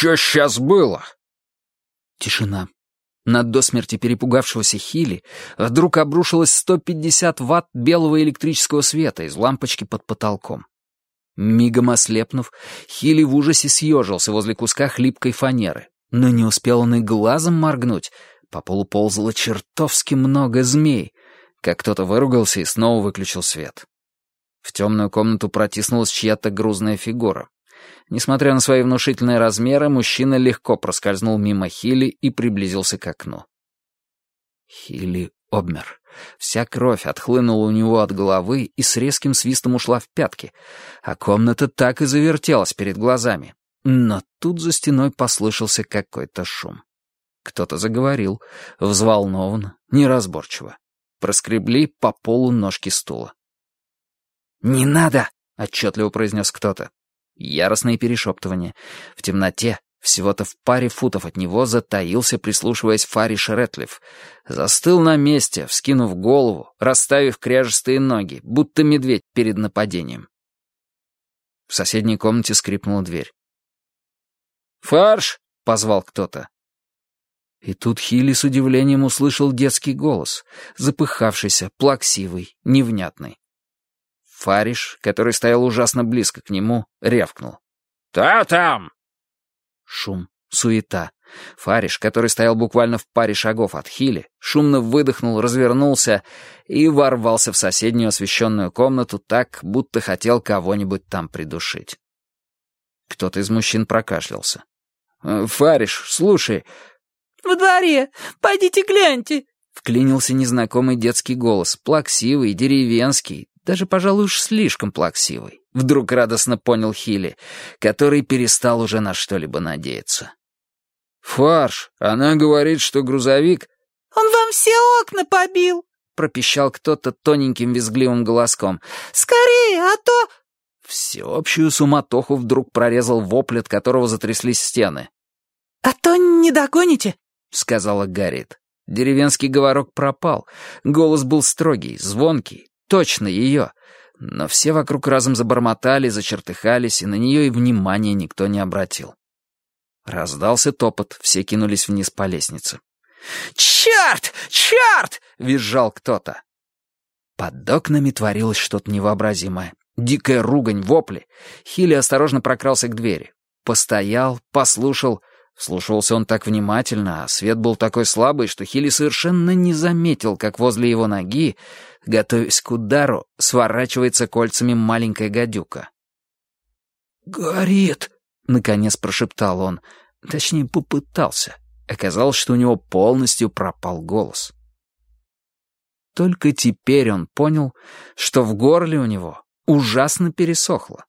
еще сейчас было?» Тишина. Над до смерти перепугавшегося Хили вдруг обрушилось 150 ватт белого электрического света из лампочки под потолком. Мигом ослепнув, Хили в ужасе съежился возле куска хлипкой фанеры. Но не успел он и глазом моргнуть. По полу ползало чертовски много змей. Как кто-то выругался и снова выключил свет. В темную комнату протиснулась чья-то грузная фигура. Несмотря на свои внушительные размеры, мужчина легко проскользнул мимо Хили и приблизился к окну. Хили обмер. Вся кровь отхлынула у него от головы и с резким свистом ушла в пятки, а комната так и завертелась перед глазами. Но тут за стеной послышался какой-то шум. Кто-то заговорил, взволнованно, неразборчиво. Проскребли по полу ножки стула. «Не надо!» — отчетливо произнес кто-то. Яростное перешептывание. В темноте, всего-то в паре футов от него, затаился, прислушиваясь Фариш Рэтлиф. Застыл на месте, вскинув голову, расставив кряжестые ноги, будто медведь перед нападением. В соседней комнате скрипнула дверь. «Фарш!» — позвал кто-то. И тут Хилли с удивлением услышал детский голос, запыхавшийся, плаксивый, невнятный. Фариш, который стоял ужасно близко к нему, рявкнул. «Та там!» Шум, суета. Фариш, который стоял буквально в паре шагов от Хили, шумно выдохнул, развернулся и ворвался в соседнюю освещенную комнату так, будто хотел кого-нибудь там придушить. Кто-то из мужчин прокашлялся. «Э, «Фариш, слушай...» «В дворе! Пойдите гляньте!» Вклинился незнакомый детский голос, плаксивый, деревенский, даже, пожалуй, уж слишком плаксивый. Вдруг радостно понял Хилли, который перестал уже на что-либо надеяться. «Фарш, она говорит, что грузовик...» «Он вам все окна побил!» — пропищал кто-то тоненьким визгливым голоском. «Скорее, а то...» Всеобщую суматоху вдруг прорезал вопль, от которого затряслись стены. «А то не догоните», — сказала Гарриет. Деревенский говорок пропал. Голос был строгий, звонкий, точно ее. Но все вокруг разом забормотали, зачертыхались, и на нее и внимания никто не обратил. Раздался топот, все кинулись вниз по лестнице. «Черт! Черт!» — визжал кто-то. Под окнами творилось что-то невообразимое. Дикая ругань, вопли. Хилли осторожно прокрался к двери. Постоял, послушал, Слушался он так внимательно, а свет был такой слабый, что Хилли совершенно не заметил, как возле его ноги, готовясь к удару, сворачивается кольцами маленькая гадюка. «Горит!» — наконец прошептал он. Точнее, попытался. Оказалось, что у него полностью пропал голос. Только теперь он понял, что в горле у него ужасно пересохло.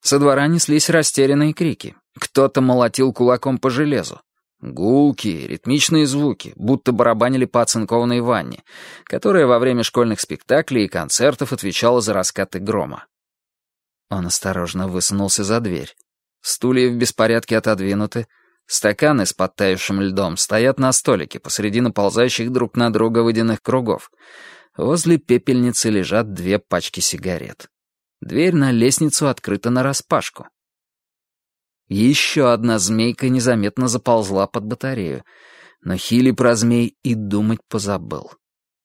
Со двора неслись растерянные крики. Кто-то молотил кулаком по железу. Гулкие, ритмичные звуки, будто барабанили по оцинкованной ванне, которая во время школьных спектаклей и концертов отвечала за раскаты грома. Он осторожно высунулся за дверь. Стулья в беспорядке отодвинуты, стаканы с подтаявшим льдом стоят на столике посреди наползающих друг на друга водяных кругов. Возле пепельницы лежат две пачки сигарет. Дверь на лестницу открыта нараспашку. Еще одна змейка незаметно заползла под батарею, но Хили про змей и думать позабыл.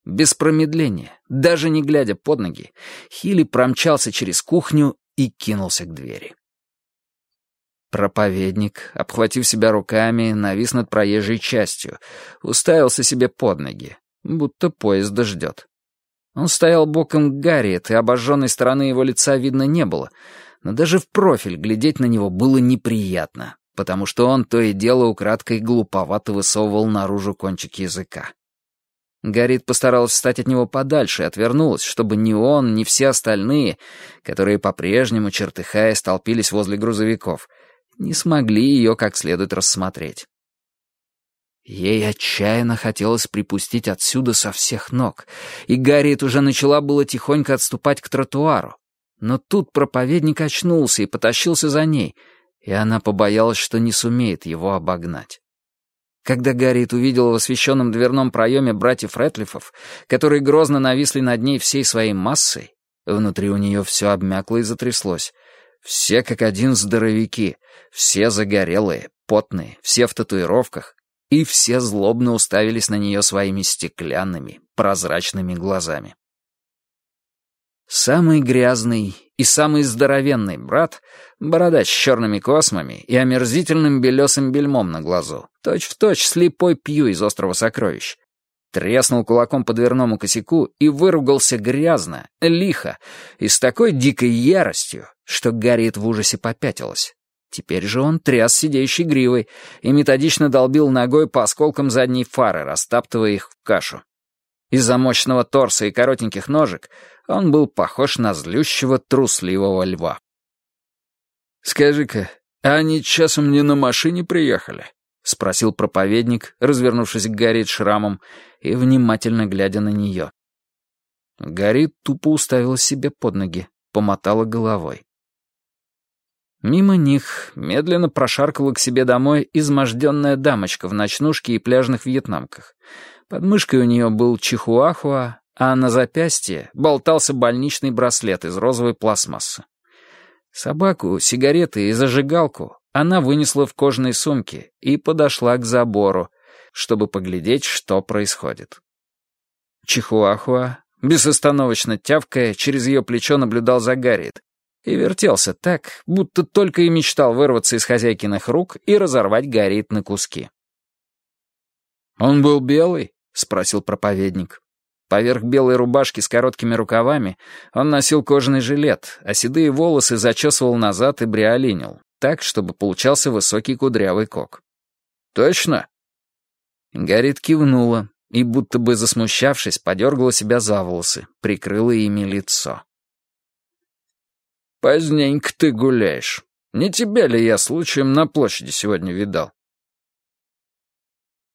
Без промедления, даже не глядя под ноги, Хили промчался через кухню и кинулся к двери. Проповедник, обхватив себя руками, навис над проезжей частью, уставился себе под ноги, будто поезда ждет. Он стоял боком к Гарриет, и обожженной стороны его лица видно не было, но даже в профиль глядеть на него было неприятно, потому что он то и дело украдкой глуповато высовывал наружу кончик языка. Гарит постаралась встать от него подальше и отвернулась, чтобы ни он, ни все остальные, которые по-прежнему, чертыхая, столпились возле грузовиков, не смогли ее как следует рассмотреть. Ей отчаянно хотелось припустить отсюда со всех ног, и Гарриет уже начала было тихонько отступать к тротуару. Но тут проповедник очнулся и потащился за ней, и она побоялась, что не сумеет его обогнать. Когда Гарриет увидела в освещенном дверном проеме братьев Рэтлифов, которые грозно нависли над ней всей своей массой, внутри у нее все обмякло и затряслось. Все как один здоровяки, все загорелые, потные, все в татуировках, и все злобно уставились на нее своими стеклянными, прозрачными глазами. Самый грязный и самый здоровенный брат, бородач с черными космами и омерзительным белесым бельмом на глазу, точь-в-точь точь слепой пью из острова сокровищ, треснул кулаком по дверному косяку и выругался грязно, лихо и с такой дикой яростью, что Гарриет в ужасе попятилась. Теперь же он тряс сидящей гривой и методично долбил ногой по осколкам задней фары, растаптывая их в кашу. Из-за мощного торса и коротеньких ножек он был похож на злющего трусливого льва. «Скажи-ка, а они часом не на машине приехали?» — спросил проповедник, развернувшись к Гарри шрамом и внимательно глядя на нее. Гарри тупо уставила себе под ноги, помотала головой. Мимо них медленно прошаркала к себе домой изможденная дамочка в ночнушке и пляжных вьетнамках. Под мышкой у нее был чихуахуа, а на запястье болтался больничный браслет из розовой пластмассы. Собаку, сигареты и зажигалку она вынесла в кожаной сумке и подошла к забору, чтобы поглядеть, что происходит. Чихуахуа, безостановочно тявкая, через ее плечо наблюдал за Гарриет, и вертелся так, будто только и мечтал вырваться из хозяйкиных рук и разорвать Гарриет на куски. «Он был белый?» — спросил проповедник. Поверх белой рубашки с короткими рукавами он носил кожаный жилет, а седые волосы зачесывал назад и бриолинил, так, чтобы получался высокий кудрявый кок. «Точно?» Гарит кивнула и, будто бы засмущавшись, подергала себя за волосы, прикрыла ими лицо. «Поздненько ты гуляешь. Не тебя ли я случаем на площади сегодня видал?»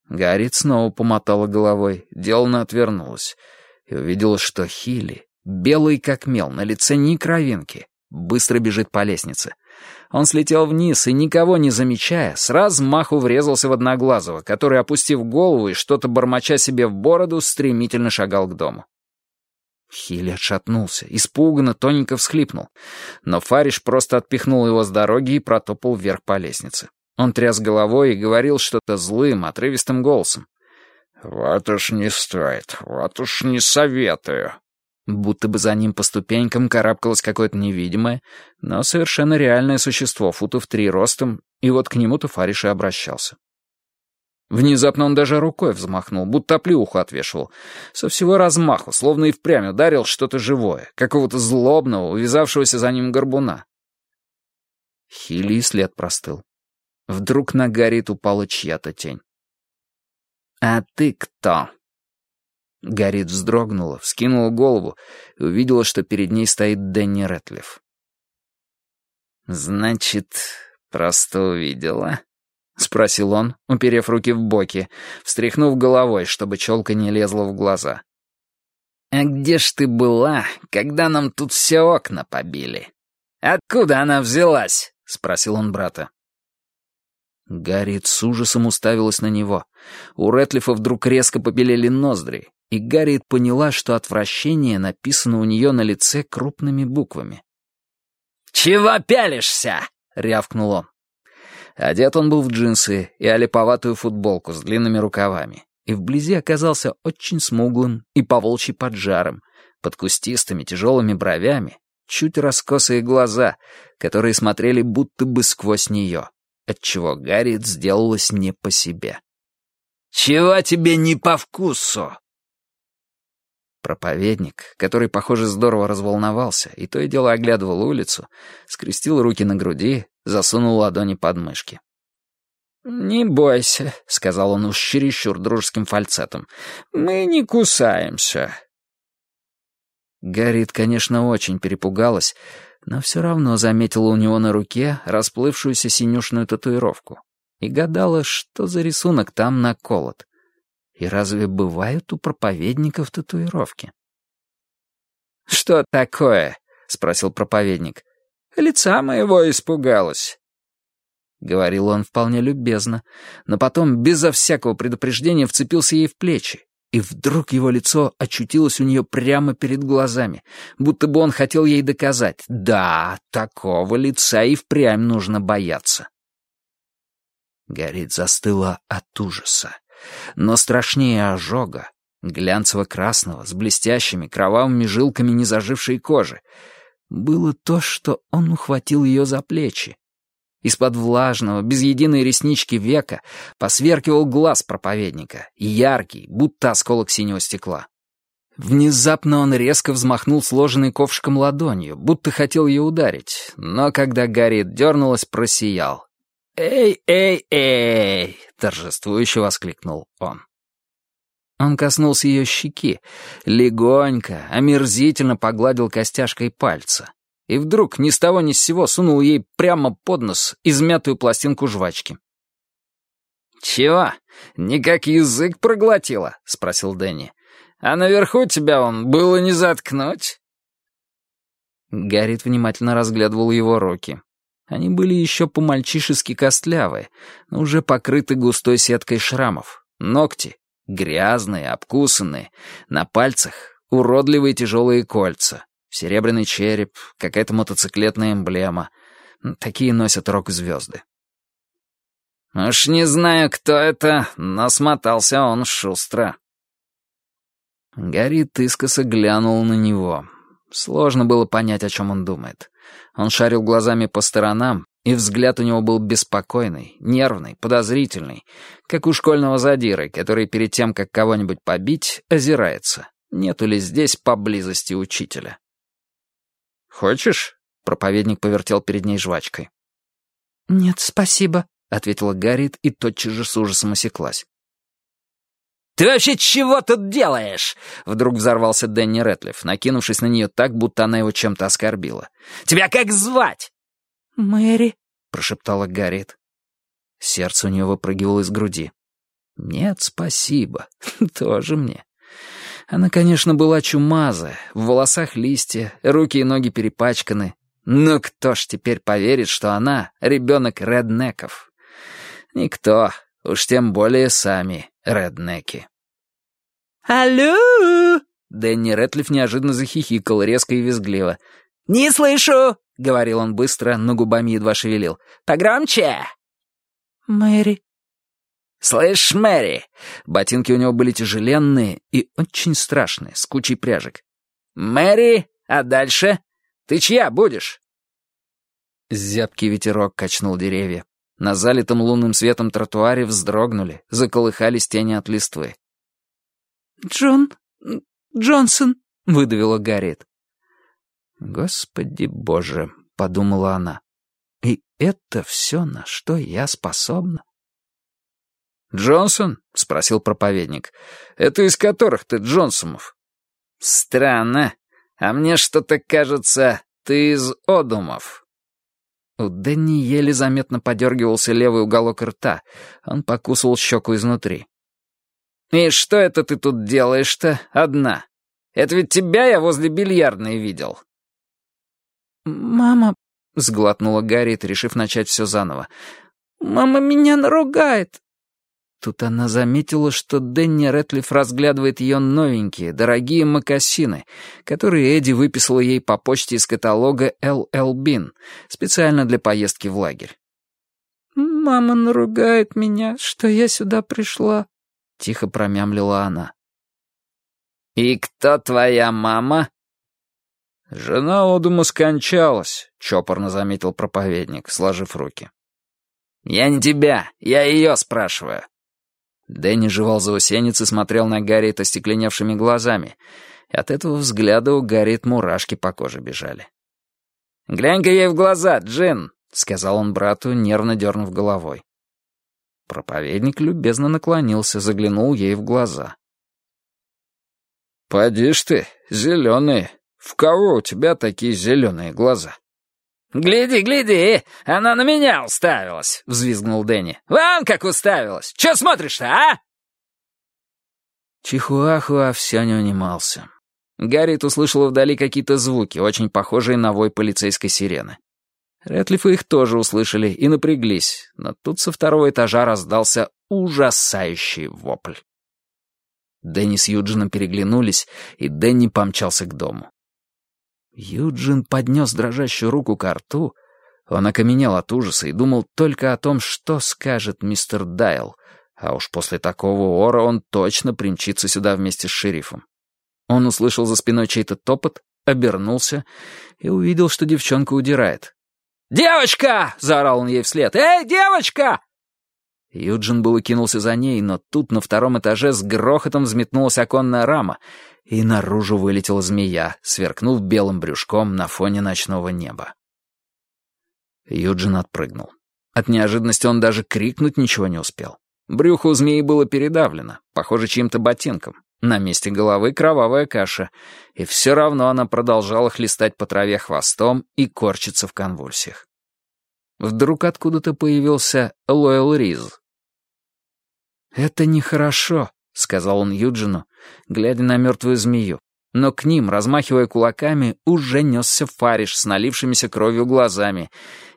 Гарриет снова помотала головой, деланно отвернулась и увидела, что Хилли, белый как мел, на лице ни кровинки, быстро бежит по лестнице. Он слетел вниз и, никого не замечая, с размаху врезался в Одноглазого, который, опустив голову и что-то бормоча себе в бороду, стремительно шагал к дому. Хилли отшатнулся, испуганно, тоненько всхлипнул. Но Фариш просто отпихнул его с дороги и протопал вверх по лестнице. Он тряс головой и говорил что-то злым, отрывистым голосом. «Вот уж не стоит, вот уж не советую». Будто бы за ним по ступенькам карабкалось какое-то невидимое, но совершенно реальное существо, футов три ростом, и вот к нему-то Фариш и обращался. Внезапно он даже рукой взмахнул, будто плюху отвешивал. Со всего размаху, словно и впрямь ударил что-то живое, какого-то злобного, увязавшегося за ним горбуна. Хилли и след простыл. Вдруг на Гарриет упала чья-то тень. «А ты кто?» Гарриет вздрогнула, вскинула голову и увидела, что перед ней стоит Дэнни Рэтлиф. «Значит, просто увидела?» — спросил он, уперев руки в боки, встряхнув головой, чтобы челка не лезла в глаза. «А где ж ты была, когда нам тут все окна побили? Откуда она взялась?» — спросил он брата. Гарриет с ужасом уставилась на него. У Рэтлифа вдруг резко побелели ноздри, и Гарриет поняла, что отвращение написано у нее на лице крупными буквами. «Чего пялишься?» — рявкнул он. Одет он был в джинсы и олиповатую футболку с длинными рукавами, и вблизи оказался очень смуглым и поволчий поджаром, под кустистыми тяжелыми бровями, чуть раскосые глаза, которые смотрели будто бы сквозь нее, отчего Гарриет сделалась не по себе. «Чего тебе не по вкусу?» Проповедник, который, похоже, здорово разволновался и то и дело оглядывал улицу, скрестил руки на груди, засунул ладони под мышки. «Не бойся», — сказал он уж чересчур дружеским фальцетом. «Мы не кусаемся». Гарриет, конечно, очень перепугалась, но все равно заметила у него на руке расплывшуюся синюшную татуировку и гадала, что за рисунок там наколот. И разве бывают у проповедников татуировки? «Что такое?» — спросил проповедник. «Лица моего испугалась». Говорил он вполне любезно, но потом, безо всякого предупреждения, вцепился ей в плечи, И вдруг его лицо очутилось у нее прямо перед глазами, будто бы он хотел ей доказать, да, такого лица и впрямь нужно бояться. Горит застыла от ужаса. Но страшнее ожога, глянцево-красного, с блестящими кровавыми жилками незажившей кожи, было то, что он ухватил ее за плечи. Из-под влажного, без единой реснички века посверкивал глаз проповедника, яркий, будто осколок синего стекла. Внезапно он резко взмахнул сложенной ковшиком ладонью, будто хотел ее ударить, но когда Гарри дернулась, просиял. «Эй, эй, эй!» — торжествующе воскликнул он. Он коснулся ее щеки, легонько, омерзительно погладил костяшкой пальца. И вдруг ни с того ни с сего сунул ей прямо под нос измятую пластинку жвачки. «Чего? Никак язык проглотила?» — спросил Дэнни. «А наверху тебя он было не заткнуть?» Гаррит внимательно разглядывал его руки. Они были еще по-мальчишески костлявые, но уже покрыты густой сеткой шрамов. Ногти грязные, обкусанные, на пальцах уродливые тяжелые кольца, серебряный череп, какая-то мотоциклетная эмблема. Такие носят рок-звезды. Уж не знаю, кто это, но смотался он шустро. Гарри искоса глянул на него. Сложно было понять, о чем он думает. Он шарил глазами по сторонам, и взгляд у него был беспокойный, нервный, подозрительный, как у школьного задиры, который перед тем, как кого-нибудь побить, озирается. Нету ли здесь поблизости учителя? «Хочешь?» — проповедник повертел перед ней жвачкой. «Нет, спасибо», — ответила Гарриет и тотчас же с ужасом осеклась. «Ты вообще чего тут делаешь?» Вдруг взорвался Дэнни Рэтлиф, накинувшись на нее так, будто она его чем-то оскорбила. «Тебя как звать?» «Мэри», — прошептала Гарриет. Сердце у нее выпрыгивало из груди. «Нет, спасибо. Тоже мне». Она, конечно, была чумазая, в волосах листья, руки и ноги перепачканы. Но кто ж теперь поверит, что она — ребенок реднеков? Никто, уж тем более сами реднеки. «Алло!» Дэнни Рэтлиф неожиданно захихикал, резко и визгливо. «Не слышу!» — говорил он быстро, но губами едва шевелил. «Погромче!» «Мэри». «Слышь, Мэри!» Ботинки у него были тяжеленные и очень страшные, с кучей пряжек. «Мэри, а дальше? Ты чья будешь?» Зябкий ветерок качнул деревья. На залитом лунным светом тротуаре вздрогнули, заколыхались тени от листвы. «Джон... Джонсон», — выдавила Гарриет. «Господи боже», — подумала она, — «и это все, на что я способна?» «Джонсон?» — спросил проповедник. «Это из которых ты Джонсонов?» «Странно. А мне что-то кажется, ты из Одумов». У Дэнни еле заметно подергивался левый уголок рта. Он покусывал щеку изнутри. «И что это ты тут делаешь-то одна? Это ведь тебя я возле бильярдной видел». «Мама...» — сглотнула Гарриет, решив начать все заново. «Мама меня наругает». Тут она заметила, что Дэнни Рэтлиф разглядывает ее новенькие, дорогие мокасины, которые Эдди выписала ей по почте из каталога «Л.Л. Бин», специально для поездки в лагерь. «Мама наругает меня, что я сюда пришла», — тихо промямлила она. «И кто твоя мама?» «Жена Одума скончалась», — чопорно заметил проповедник, сложив руки. «Я не тебя, я ее спрашиваю». Дэнни жевал заусенец и смотрел на Гарриет остекленевшими глазами. И от этого взгляда у Гарриет мурашки по коже бежали. «Глянь-ка ей в глаза, Джин», — сказал он брату, нервно дернув головой. Проповедник любезно наклонился, заглянул ей в глаза. «Поди ж ты, зеленые. В кого у тебя такие зеленые глаза?» «Гляди, гляди, она на меня уставилась!» — взвизгнул Дэнни. «Вон как уставилась! Че смотришь-то, а?» Чихуахуа все не унимался. Гарриет услышала вдали какие-то звуки, очень похожие на вой полицейской сирены. Рэтлифы их тоже услышали и напряглись, но тут со второго этажа раздался ужасающий вопль. Дэнни с Юджином переглянулись, и Дэнни помчался к дому. Юджин поднес дрожащую руку к рту. Он окаменел от ужаса и думал только о том, что скажет мистер Daйл, а уж после такого ора он точно примчится сюда вместе с шерифом. Он услышал за спиной чей-то топот, обернулся и увидел, что девчонка удирает. «Девочка!» — заорал он ей вслед. «Эй, девочка!» Юджин было кинулся за ней, но тут на втором этаже с грохотом взметнулась оконная рама, и наружу вылетела змея, сверкнув белым брюшком на фоне ночного неба. Юджин отпрыгнул. От неожиданности он даже крикнуть ничего не успел. Брюхо у змеи было передавлено, похоже, чьим-то ботинком. На месте головы кровавая каша, и все равно она продолжала хлестать по траве хвостом и корчиться в конвульсиях. Вдруг откуда-то появился Лойл Риз. «Это нехорошо», — сказал он Юджину, глядя на мертвую змею. Но к ним, размахивая кулаками, уже несся Фариш с налившимися кровью глазами,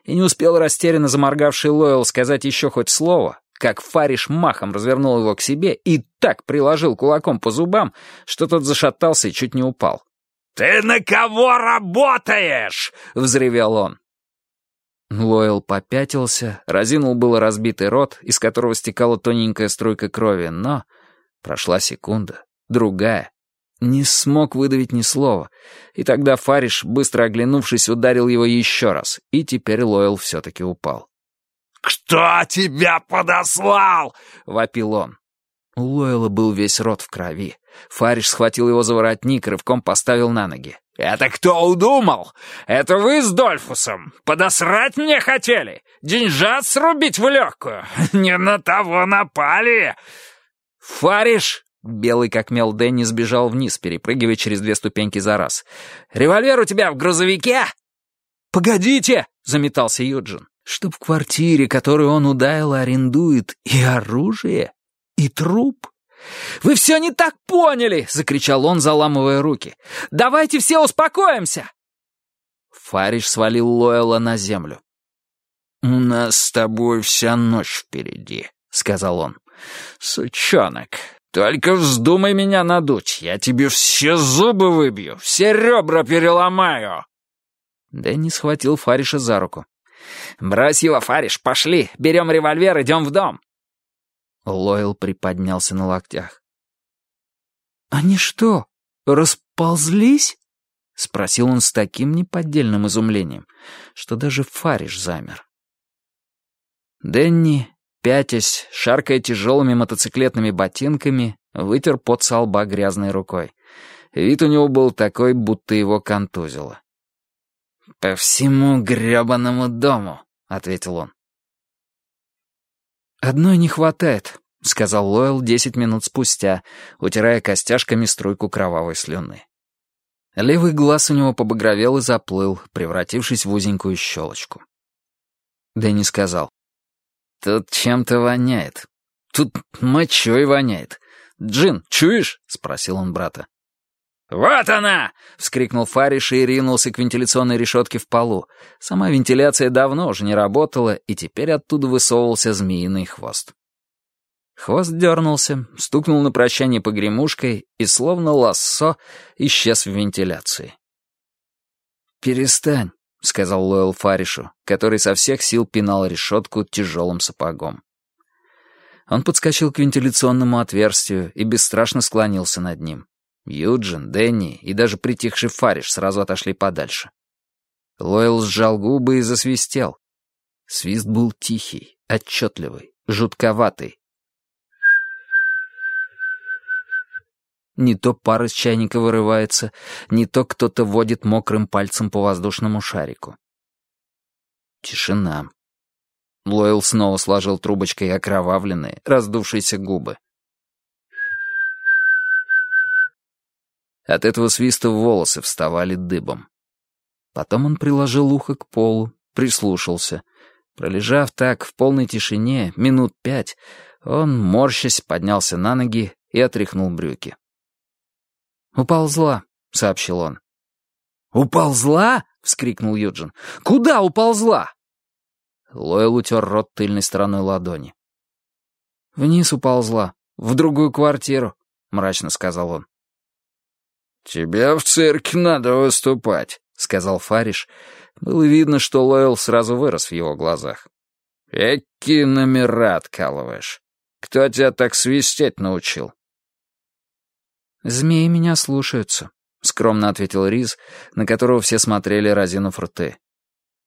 и не успел растерянно заморгавший Лойл сказать еще хоть слово, как Фариш махом развернул его к себе и так приложил кулаком по зубам, что тот зашатался и чуть не упал. «Ты на кого работаешь?» — взревел он. Лойл попятился, разинул было разбитый рот, из которого стекала тоненькая струйка крови, но прошла секунда, другая. Не смог выдавить ни слова, и тогда Фариш, быстро оглянувшись, ударил его еще раз, и теперь Лойл все-таки упал. «Кто тебя подослал?» — вопил он. У Лойла был весь рот в крови. Фариш схватил его за воротник, рывком поставил на ноги. «Это кто удумал? Это вы с Дольфусом? Подосрать мне хотели? Деньжат срубить в легкую? Не на того напали!» «Фариш!» — белый как мел Дэнни сбежал вниз, перепрыгивая через две ступеньки за раз. «Револьвер у тебя в грузовике?» «Погодите!» — заметался Юджин. «Чтоб в квартире, которую он удаил, арендует и оружие, и труп?» «Вы все не так поняли!» — закричал он, заламывая руки. «Давайте все успокоимся!» Фариш свалил Лойла на землю. «У нас с тобой вся ночь впереди», — сказал он. «Сучонок, только вздумай меня надуть, я тебе все зубы выбью, все ребра переломаю!» Дэнни схватил Фариша за руку. «Брось его, Фариш, пошли, берем револьвер, идем в дом!» Лойл приподнялся на локтях. «Они что, расползлись?» — спросил он с таким неподдельным изумлением, что даже Фариш замер. Дэнни, пятясь, шаркая тяжелыми мотоциклетными ботинками, вытер пот со лба грязной рукой. Вид у него был такой, будто его контузило. «По всему грёбаному дому», — ответил он. «Одной не хватает», — сказал Лойл десять минут спустя, утирая костяшками струйку кровавой слюны. Левый глаз у него побагровел и заплыл, превратившись в узенькую щелочку. Дэнни сказал. «Тут чем-то воняет. Тут мочой воняет. Джин, чуешь?» — спросил он брата. «Вот она!» — вскрикнул Фариш и ринулся к вентиляционной решетке в полу. Сама вентиляция давно уже не работала, и теперь оттуда высовывался змеиный хвост. Хвост дернулся, стукнул на прощание погремушкой и, словно лассо, исчез в вентиляции. «Перестань», — сказал Лойл Фаришу, который со всех сил пинал решетку тяжелым сапогом. Он подскочил к вентиляционному отверстию и бесстрашно склонился над ним. Юджин, Дэнни и даже притихший Фариш сразу отошли подальше. Лойл сжал губы и засвистел. Свист был тихий, отчетливый, жутковатый. Не то пар из чайника вырывается, не то кто-то водит мокрым пальцем по воздушному шарику. Тишина. Лойл снова сложил трубочкой окровавленные, раздувшиеся губы. От этого свиста волосы вставали дыбом. Потом он приложил ухо к полу, прислушался. Пролежав так в полной тишине минут пять, он, морщась, поднялся на ноги и отряхнул брюки. «Уползла», — сообщил он. «Уползла?» — вскрикнул Юджин. «Куда уползла?» Лойл утер рот тыльной стороной ладони. «Вниз уползла, в другую квартиру. мрачно сказал он. «Тебе в цирке надо выступать», — сказал Фариш. Было видно, что Лойл сразу вырос в его глазах. «Эки номера откалываешь. Кто тебя так свистеть научил?» «Змеи меня слушаются», — скромно ответил Риз, на которого все смотрели, разинув рты.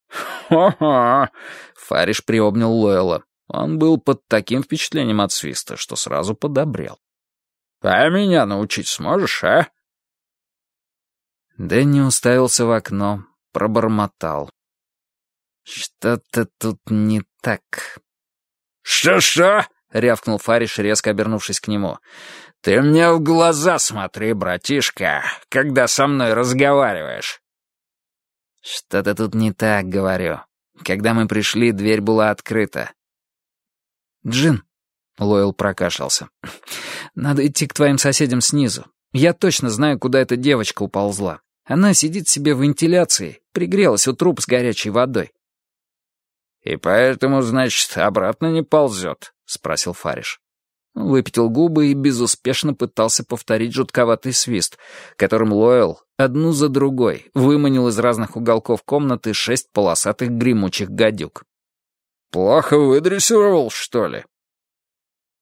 «Хо-хо!» — Фариш приобнял Лойла. Он был под таким впечатлением от свиста, что сразу подобрел. «А меня научить сможешь, а?» Дэнни уставился в окно, пробормотал. «Что-то тут не так». «Что-что?» — рявкнул Фариш, резко обернувшись к нему. «Ты мне в глаза смотри, братишка, когда со мной разговариваешь». «Что-то тут не так, говорю. Когда мы пришли, дверь была открыта». «Джин», — Лойл прокашлялся, — «надо идти к твоим соседям снизу. Я точно знаю, куда эта девочка уползла. Она сидит себе в вентиляции, пригрелась у труб с горячей водой». «И поэтому, значит, обратно не ползет?» — спросил Фариш. Выпятил губы и безуспешно пытался повторить жутковатый свист, которым Лоэл одну за другой выманил из разных уголков комнаты шесть полосатых гремучих гадюк. «Плохо выдрессировал, что ли?»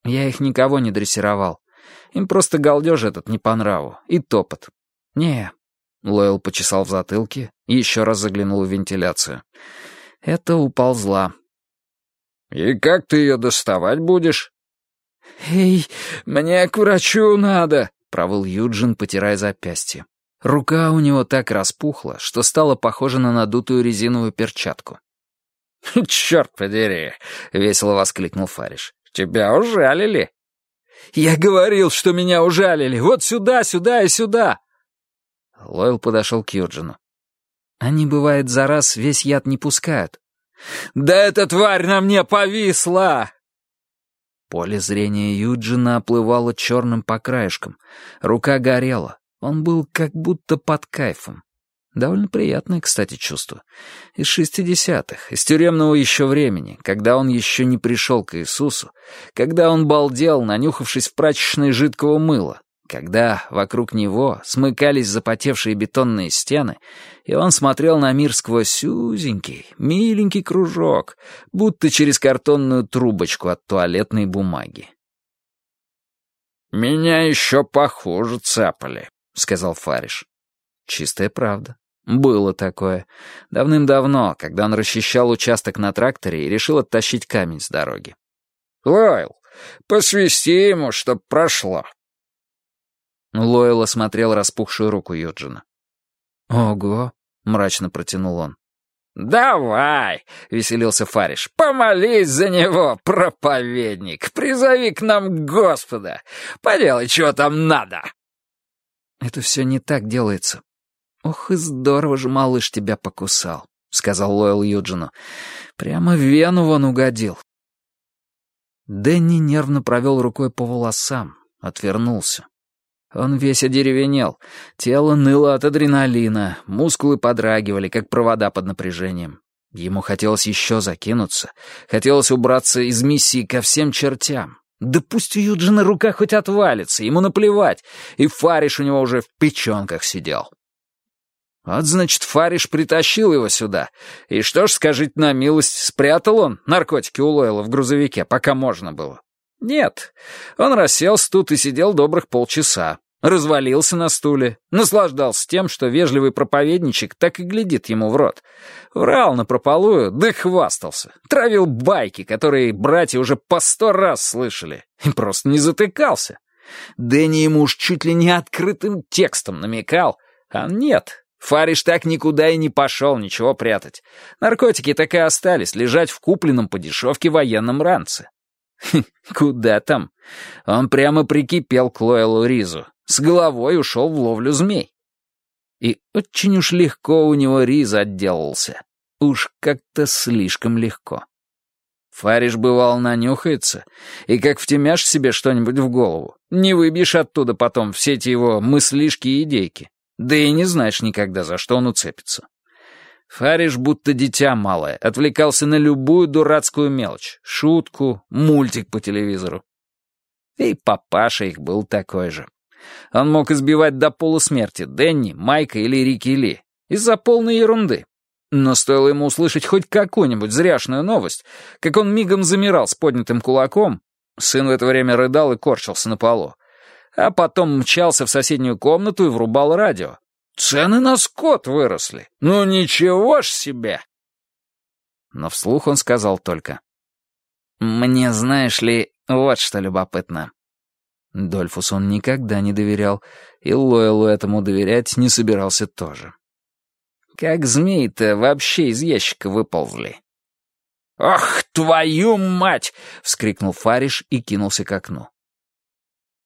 Я их никого не дрессировал. Им просто галдеж этот не по нраву. И топот. Не. Лойл почесал в затылке и еще раз заглянул в вентиляцию. Это уползла. «И как ты ее доставать будешь?» «Эй, мне к врачу надо!» — провыл Юджин, потирая запястье. Рука у него так распухла, что стала похожа на надутую резиновую перчатку. «Черт подери!» — весело воскликнул Фариш. «Тебя ужалили!» «Я говорил, что меня ужалили! Вот сюда, сюда и сюда!» Лойл подошел к Юджину. «Они, бывает, за раз весь яд не пускают». «Да эта тварь на мне повисла!» Поле зрения Юджина оплывало черным по краешкам. Рука горела. Он был как будто под кайфом. Довольно приятное, кстати, чувство. Из шестидесятых, из тюремного еще времени, когда он еще не пришел к Иисусу, когда он балдел, нанюхавшись в прачечной жидкого мыла, когда вокруг него смыкались запотевшие бетонные стены, и он смотрел на мир сквозь узенький, миленький кружок, будто через картонную трубочку от туалетной бумаги. «Меня еще похуже цапали», — сказал Фариш. Чистая правда. Было такое. Давным-давно, когда он расчищал участок на тракторе и решил оттащить камень с дороги. «Лойл, посвисти ему, чтоб прошло», Лойл осмотрел распухшую руку Юджина. «Ого!» — мрачно протянул он. «Давай!» — веселился Фариш. «Помолись за него, проповедник! Призови к нам Господа! Поделай, чего там надо!» «Это все не так делается. Ох и здорово же малыш тебя покусал», — сказал Лойл Юджину. «Прямо в вену вон угодил». Дэнни нервно провел рукой по волосам, отвернулся. Он весь одеревенел. Тело ныло от адреналина, мускулы подрагивали, как провода под напряжением. Ему хотелось еще закинуться, хотелось убраться из миссии ко всем чертям. Да пусть у Юджина рука хоть отвалится, ему наплевать, и Фариш у него уже в печенках сидел. Вот, значит, Фариш притащил его сюда. И что ж, скажите на милость, спрятал он наркотики у Лойла в грузовике, пока можно было? Нет, он расселся тут и сидел добрых полчаса развалился на стуле, наслаждался тем, что вежливый проповедничек так и глядит ему в рот. Врал напропалую, да хвастался. Травил байки, которые братья уже по сто раз слышали, и просто не затыкался. Дэнни ему уж чуть ли не открытым текстом намекал, а нет, Фариш так никуда и не пошел ничего прятать. Наркотики так и остались лежать в купленном по дешевке военном ранце. Куда там? Он прямо прикипел к Лоэлу Ризу, с головой ушел в ловлю змей. И очень уж легко у него Риз отделался. Уж как-то слишком легко. Фариш, бывал, нанюхается, и как втемяшь себе что-нибудь в голову, не выбьешь оттуда потом все эти его мыслишки и идейки. Да и не знаешь никогда, за что он уцепится. Фариш, будто дитя малое, отвлекался на любую дурацкую мелочь, шутку, мультик по телевизору. И папаша их был такой же. Он мог избивать до полусмерти Дэнни, Майка или Рики Ли. Из-за полной ерунды. Но стоило ему услышать хоть какую-нибудь зряшную новость, как он мигом замирал с поднятым кулаком, сын в это время рыдал и корчился на полу, а потом мчался в соседнюю комнату и врубал радио. Цены на скот выросли. Ну ничего ж себе! Но вслух он сказал только. «Мне, знаешь ли, вот что любопытно». Дольфус он никогда не доверял, и Лойлу этому доверять не собирался тоже. Как змеи-то вообще из ящика выползли. «Ах, твою мать!» — вскрикнул Фариш и кинулся к окну.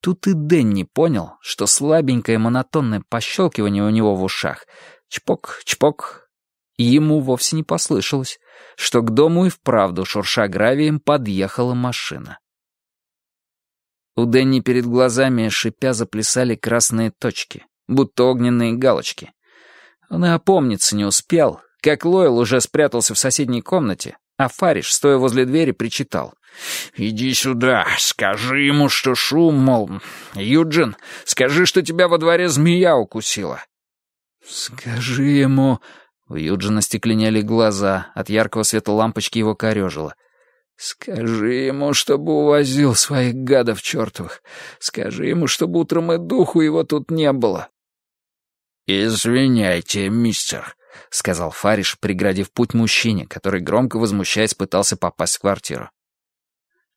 Тут и Дэнни понял, что слабенькое монотонное пощелкивание у него в ушах — чпок, чпок. Ему вовсе не послышалось, что к дому и вправду, шурша гравием, подъехала машина. У Дэнни перед глазами шипя заплясали красные точки, будто огненные галочки. Он и опомниться не успел, как Лойл уже спрятался в соседней комнате, а Фариш, стоя возле двери, причитал. «Иди сюда, скажи ему, что шум, мол... Юджин, скажи, что тебя во дворе змея укусила». «Скажи ему...» У Юджина стекленели глаза, от яркого света лампочки его корежило. «Скажи ему, чтобы увозил своих гадов чертовых. Скажи ему, чтобы утром и духу его тут не было». «Извиняйте, мистер», — сказал Фариш, преградив путь мужчине, который, громко возмущаясь, пытался попасть в квартиру.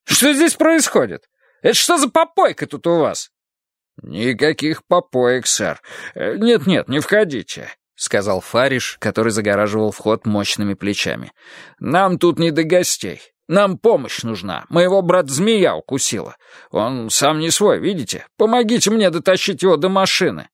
«Что здесь происходит? Это что за попойка тут у вас?» «Никаких попоек, сэр. Нет-нет, не входите», — сказал Фариш, который загораживал вход мощными плечами. «Нам тут не до гостей. Нам помощь нужна. Моего брат-змея укусила. Он сам не свой, видите? Помогите мне дотащить его до машины».